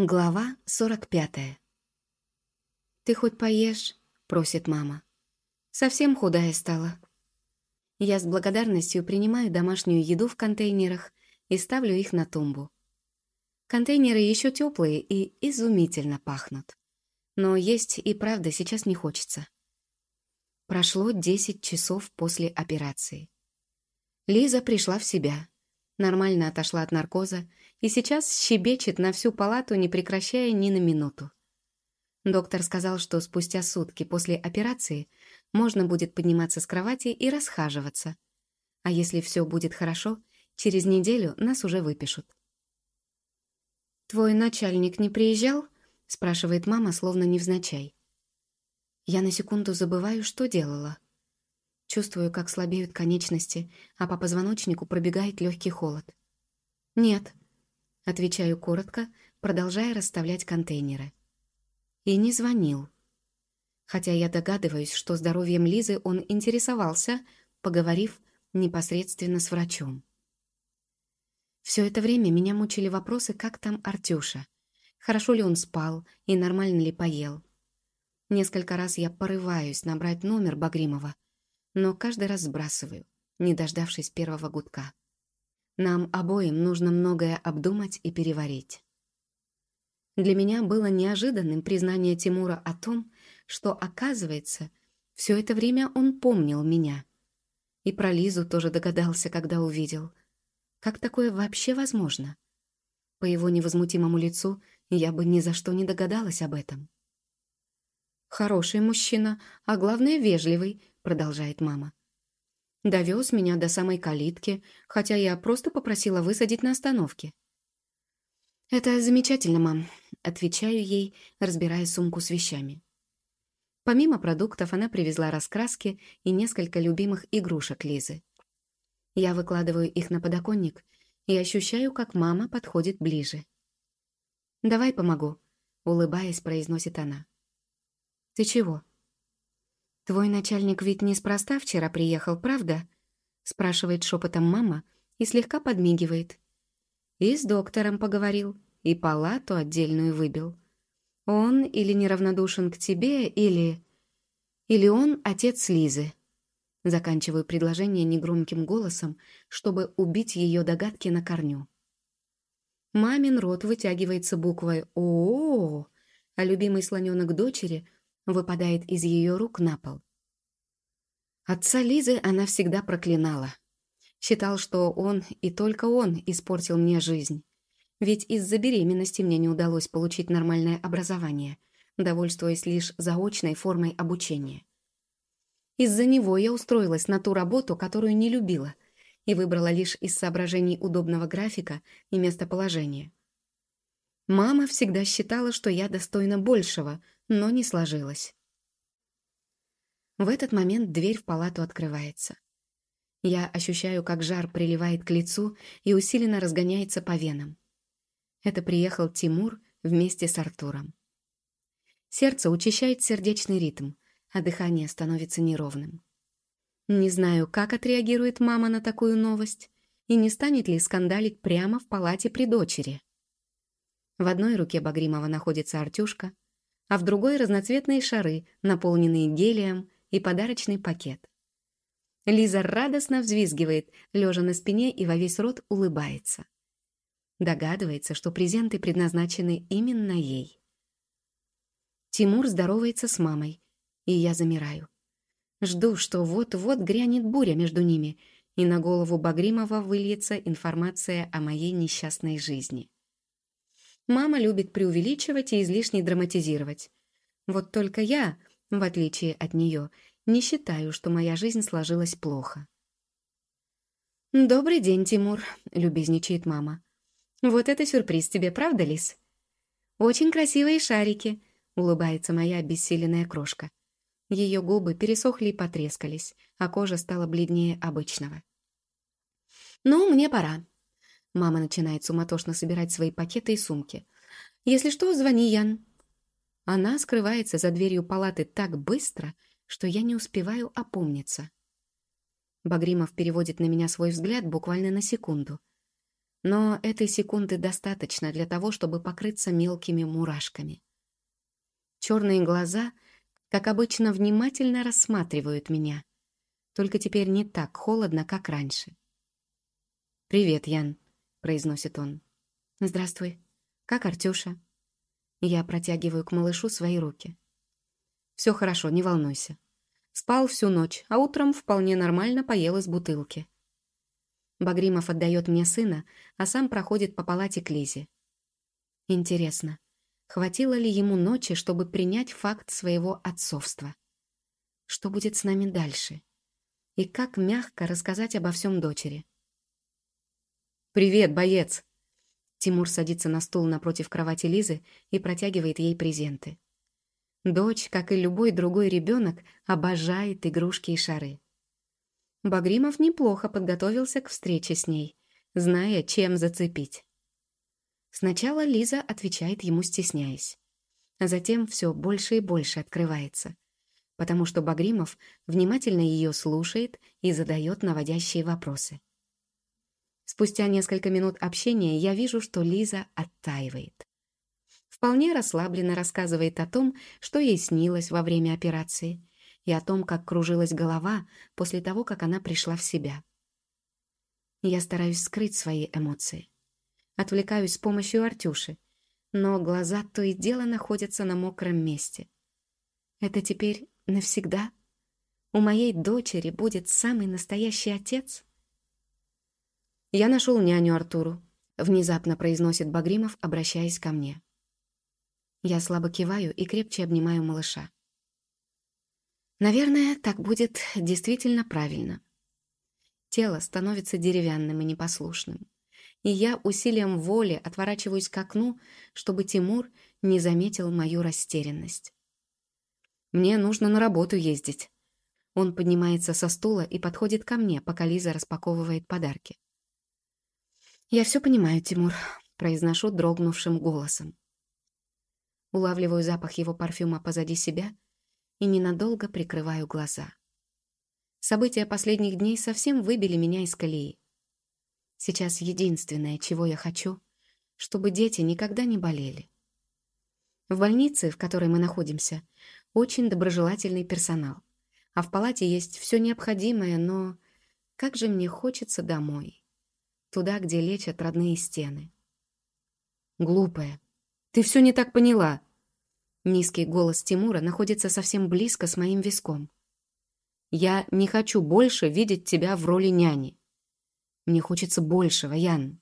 Глава 45. «Ты хоть поешь?» — просит мама. «Совсем худая стала». Я с благодарностью принимаю домашнюю еду в контейнерах и ставлю их на тумбу. Контейнеры еще теплые и изумительно пахнут. Но есть и правда сейчас не хочется. Прошло 10 часов после операции. Лиза пришла в себя, нормально отошла от наркоза и сейчас щебечет на всю палату, не прекращая ни на минуту. Доктор сказал, что спустя сутки после операции можно будет подниматься с кровати и расхаживаться. А если все будет хорошо, через неделю нас уже выпишут. «Твой начальник не приезжал?» — спрашивает мама, словно невзначай. Я на секунду забываю, что делала. Чувствую, как слабеют конечности, а по позвоночнику пробегает легкий холод. «Нет», Отвечаю коротко, продолжая расставлять контейнеры. И не звонил. Хотя я догадываюсь, что здоровьем Лизы он интересовался, поговорив непосредственно с врачом. Все это время меня мучили вопросы, как там Артюша. Хорошо ли он спал и нормально ли поел. Несколько раз я порываюсь набрать номер Багримова, но каждый раз сбрасываю, не дождавшись первого гудка. Нам обоим нужно многое обдумать и переварить. Для меня было неожиданным признание Тимура о том, что, оказывается, все это время он помнил меня. И про Лизу тоже догадался, когда увидел. Как такое вообще возможно? По его невозмутимому лицу я бы ни за что не догадалась об этом. «Хороший мужчина, а главное, вежливый», — продолжает мама. Довез меня до самой калитки, хотя я просто попросила высадить на остановке. «Это замечательно, мам», — отвечаю ей, разбирая сумку с вещами. Помимо продуктов она привезла раскраски и несколько любимых игрушек Лизы. Я выкладываю их на подоконник и ощущаю, как мама подходит ближе. «Давай помогу», — улыбаясь, произносит она. «Ты чего?» «Твой начальник ведь неспроста вчера приехал, правда?» спрашивает шепотом мама и слегка подмигивает. И с доктором поговорил, и палату отдельную выбил. Он или неравнодушен к тебе, или... Или он отец Лизы. Заканчиваю предложение негромким голосом, чтобы убить ее догадки на корню. Мамин рот вытягивается буквой «О-о-о», а любимый слоненок дочери — выпадает из ее рук на пол. Отца Лизы она всегда проклинала. Считал, что он и только он испортил мне жизнь. Ведь из-за беременности мне не удалось получить нормальное образование, довольствуясь лишь заочной формой обучения. Из-за него я устроилась на ту работу, которую не любила, и выбрала лишь из соображений удобного графика и местоположения. Мама всегда считала, что я достойна большего, но не сложилось. В этот момент дверь в палату открывается. Я ощущаю, как жар приливает к лицу и усиленно разгоняется по венам. Это приехал Тимур вместе с Артуром. Сердце учащает сердечный ритм, а дыхание становится неровным. Не знаю, как отреагирует мама на такую новость и не станет ли скандалить прямо в палате при дочери. В одной руке Багримова находится Артюшка, а в другой разноцветные шары, наполненные гелием и подарочный пакет. Лиза радостно взвизгивает, лежа на спине и во весь рот улыбается. Догадывается, что презенты предназначены именно ей. Тимур здоровается с мамой, и я замираю. Жду, что вот-вот грянет буря между ними, и на голову Багримова выльется информация о моей несчастной жизни. Мама любит преувеличивать и излишне драматизировать. Вот только я, в отличие от нее, не считаю, что моя жизнь сложилась плохо. «Добрый день, Тимур», — любезничает мама. «Вот это сюрприз тебе, правда, Лис?» «Очень красивые шарики», — улыбается моя обессиленная крошка. Ее губы пересохли и потрескались, а кожа стала бледнее обычного. «Ну, мне пора. Мама начинает суматошно собирать свои пакеты и сумки. «Если что, звони, Ян». Она скрывается за дверью палаты так быстро, что я не успеваю опомниться. Багримов переводит на меня свой взгляд буквально на секунду. Но этой секунды достаточно для того, чтобы покрыться мелкими мурашками. Черные глаза, как обычно, внимательно рассматривают меня. Только теперь не так холодно, как раньше. «Привет, Ян», — произносит он. «Здравствуй. Как Артюша?» Я протягиваю к малышу свои руки. «Все хорошо, не волнуйся. Спал всю ночь, а утром вполне нормально поел из бутылки». Багримов отдает мне сына, а сам проходит по палате к Лизе. Интересно, хватило ли ему ночи, чтобы принять факт своего отцовства? Что будет с нами дальше? И как мягко рассказать обо всем дочери? «Привет, боец!» Тимур садится на стул напротив кровати Лизы и протягивает ей презенты. Дочь, как и любой другой ребенок, обожает игрушки и шары. Багримов неплохо подготовился к встрече с ней, зная, чем зацепить. Сначала Лиза отвечает ему, стесняясь. А затем все больше и больше открывается, потому что Багримов внимательно ее слушает и задает наводящие вопросы. Спустя несколько минут общения я вижу, что Лиза оттаивает. Вполне расслабленно рассказывает о том, что ей снилось во время операции, и о том, как кружилась голова после того, как она пришла в себя. Я стараюсь скрыть свои эмоции. Отвлекаюсь с помощью Артюши, но глаза то и дело находятся на мокром месте. Это теперь навсегда? У моей дочери будет самый настоящий отец? «Я нашел няню Артуру», — внезапно произносит Багримов, обращаясь ко мне. Я слабо киваю и крепче обнимаю малыша. Наверное, так будет действительно правильно. Тело становится деревянным и непослушным, и я усилием воли отворачиваюсь к окну, чтобы Тимур не заметил мою растерянность. «Мне нужно на работу ездить». Он поднимается со стула и подходит ко мне, пока Лиза распаковывает подарки. «Я все понимаю, Тимур», — произношу дрогнувшим голосом. Улавливаю запах его парфюма позади себя и ненадолго прикрываю глаза. События последних дней совсем выбили меня из колеи. Сейчас единственное, чего я хочу, чтобы дети никогда не болели. В больнице, в которой мы находимся, очень доброжелательный персонал, а в палате есть все необходимое, но как же мне хочется домой туда, где лечат родные стены. «Глупая, ты все не так поняла!» Низкий голос Тимура находится совсем близко с моим виском. «Я не хочу больше видеть тебя в роли няни. Мне хочется большего, Ян».